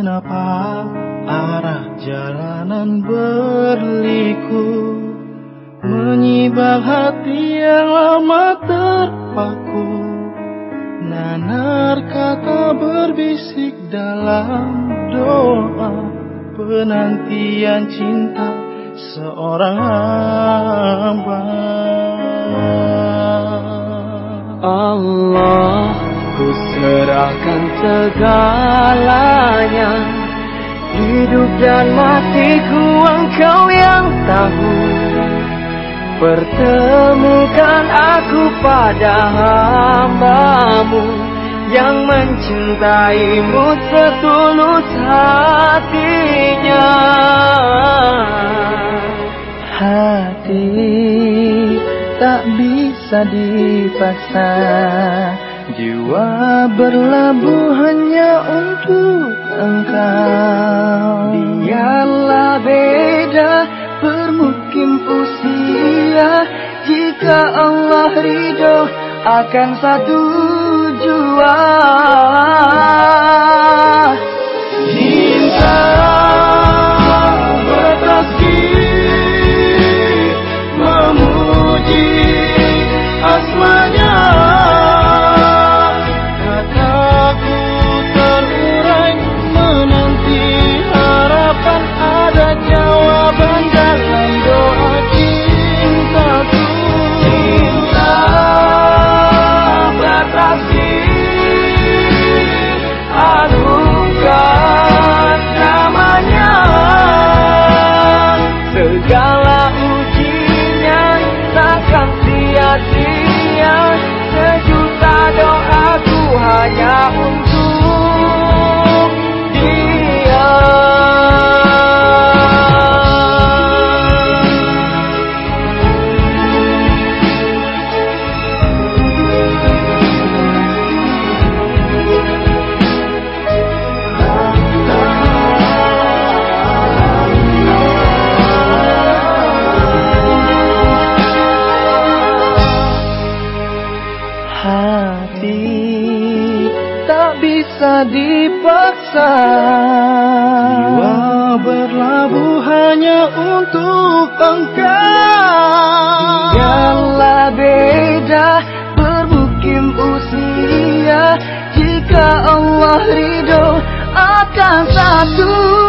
Menapa arah jalanan berliku? Menyibak hati yang lama terpaku. Nanar kata berbisik dalam doa. Penantian cinta seorang hamba. Allah Ku serahkan segalanya. Hidup dan matiku engkau yang tahu. Pertemukan aku pada hambamu Yang mencintaimu setulus hatinya. Hati tak bisa dipaksa Jiwa berlabuh hanya untuk engkau. Biarlah beda bermukim usia. Jika Allah ridho akan satu bisa dipaksa. Jiwa berlabuh hanya untuk engkau. Biarlah beda bermukim usia. Jika Allah ridho akan satu